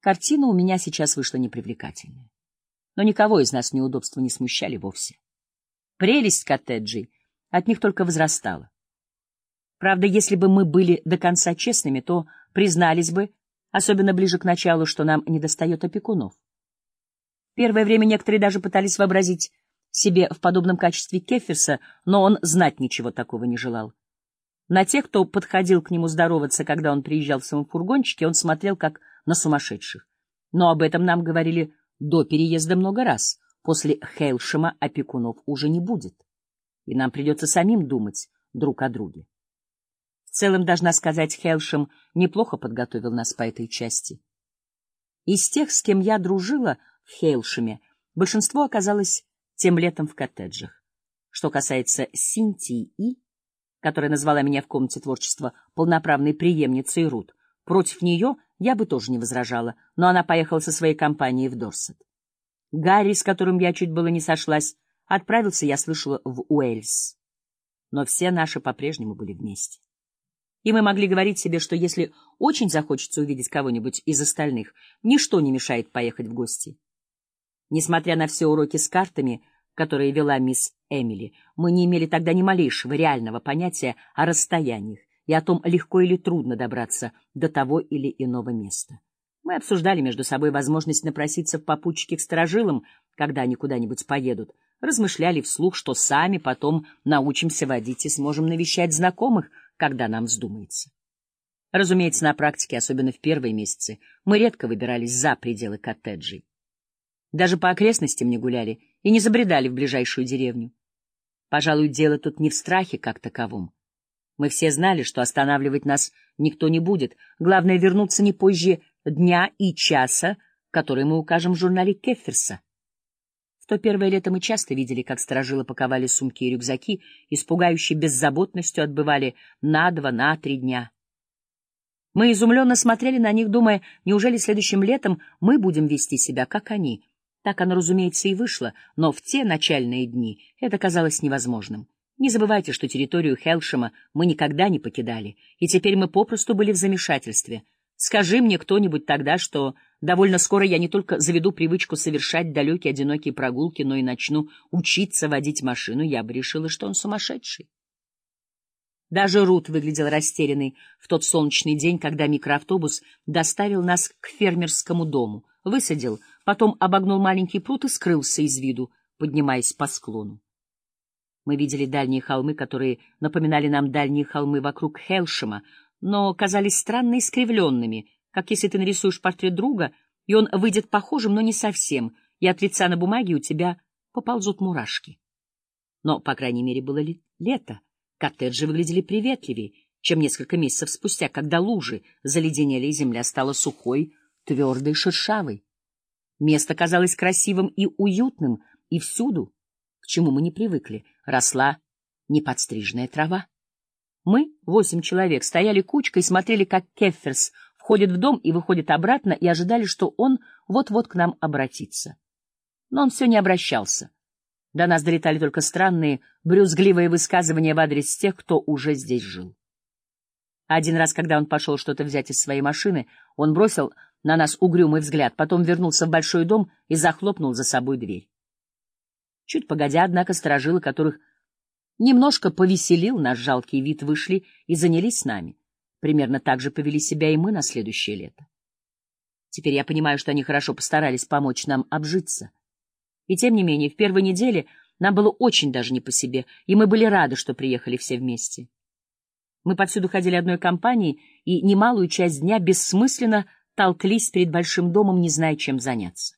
Картина у меня сейчас вышла непривлекательная. Но никого из нас неудобства не смущали вовсе. Прелесть коттеджей от них только возрастала. Правда, если бы мы были до конца честными, то признались бы, особенно ближе к началу, что нам недостает опекунов. Первое время некоторые даже пытались вообразить себе в подобном качестве Кеферса, но он знать ничего такого не желал. На тех, кто подходил к нему здороваться, когда он приезжал в своем фургончике, он смотрел как на сумасшедших. Но об этом нам говорили до переезда много раз. После Хейлшема опекунов уже не будет. И нам придется самим думать друг о друге. В целом, должна сказать, Хейлшем неплохо подготовил нас по этой части. Из тех, с кем я дружила в Хейлшеме, большинство оказалось тем летом в коттеджах. Что касается Синтии И, которая назвала меня в комнате творчества полноправной преемницей Рут, против нее я бы тоже не возражала, но она поехала со своей компанией в Дорсет. Гарри, с которым я чуть было не сошлась, отправился, я слышала, в Уэльс. Но все наши по-прежнему были вместе. И мы могли говорить себе, что если очень захочется увидеть кого-нибудь из остальных, ничто не мешает поехать в гости. Несмотря на все уроки с картами, которые вела мисс Эмили, мы не имели тогда ни малейшего реального понятия о расстояниях и о том, легко или трудно добраться до того или иного места. Мы обсуждали между собой возможность напроситься в попутчики к сторожилам, когда они куда-нибудь поедут, размышляли вслух, что сами потом научимся водить и сможем навещать знакомых, когда нам вздумается. Разумеется, на практике, особенно в первые месяцы, мы редко выбирались за пределы коттеджей. Даже по окрестностям не гуляли и не забредали в ближайшую деревню. Пожалуй, дело тут не в страхе как таковом. Мы все знали, что останавливать нас никто не будет. Главное — вернуться не позже дня и часа, который мы укажем в журнале Кефферса. В то первое лето мы часто видели, как сторожилы паковали сумки и рюкзаки, и с беззаботностью отбывали на два, на три дня. Мы изумленно смотрели на них, думая, неужели следующим летом мы будем вести себя, как они — так оно, разумеется, и вышло, но в те начальные дни это казалось невозможным. Не забывайте, что территорию Хелшема мы никогда не покидали, и теперь мы попросту были в замешательстве. Скажи мне кто-нибудь тогда, что довольно скоро я не только заведу привычку совершать далекие одинокие прогулки, но и начну учиться водить машину, я бы решила, что он сумасшедший. Даже Рут выглядел растерянной в тот солнечный день, когда микроавтобус доставил нас к фермерскому дому, высадил, потом обогнул маленький пруд и скрылся из виду, поднимаясь по склону. Мы видели дальние холмы, которые напоминали нам дальние холмы вокруг Хелшема, но казались странно искривленными, как если ты нарисуешь портрет друга, и он выйдет похожим, но не совсем, и от лица на бумаге у тебя поползут мурашки. Но, по крайней мере, было ли лето. Коттеджи выглядели приветливее, чем несколько месяцев спустя, когда лужи заледенели и земля стала сухой, твердой, шершавой. Место казалось красивым и уютным, и всюду, чему мы не привыкли, росла неподстриженная трава. Мы, восемь человек, стояли кучкой и смотрели, как Кефферс входит в дом и выходит обратно, и ожидали, что он вот-вот к нам обратится. Но он все не обращался. До нас долетали только странные, брюзгливые высказывания в адрес тех, кто уже здесь жил. Один раз, когда он пошел что-то взять из своей машины, он бросил на нас угрюмый взгляд, потом вернулся в большой дом и захлопнул за собой дверь. Чуть погодя, однако, сторожилы, которых немножко повеселил наш жалкий вид, вышли и занялись с нами. Примерно так же повели себя и мы на следующее лето. Теперь я понимаю, что они хорошо постарались помочь нам обжиться. И тем не менее, в первой неделе нам было очень даже не по себе, и мы были рады, что приехали все вместе. Мы повсюду ходили одной компанией, и немалую часть дня бессмысленно толклись перед большим домом, не зная, чем заняться.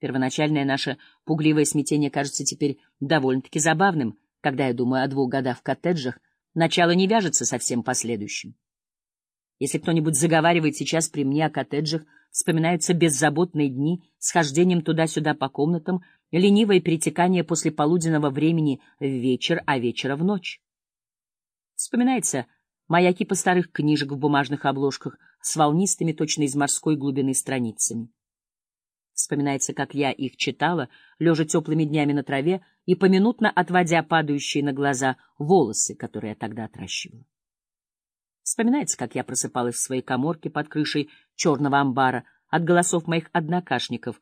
Первоначальное наше пугливое смятение кажется теперь довольно-таки забавным, когда я думаю о двух годах в коттеджах, начало не вяжется со всем последующим. Если кто-нибудь заговаривает сейчас при мне о коттеджах, вспоминаются беззаботные дни с хождением туда-сюда по комнатам, ленивое перетекание после полуденного времени в вечер, а вечера в ночь. Вспоминается моя кипа старых книжек в бумажных обложках с волнистыми точно из морской глубины страницами. Вспоминается, как я их читала, лежа теплыми днями на траве и поминутно отводя падающие на глаза волосы, которые я тогда отращивала. Вспоминается, как я просыпалась в своей коморке под крышей черного амбара от голосов моих однокашников,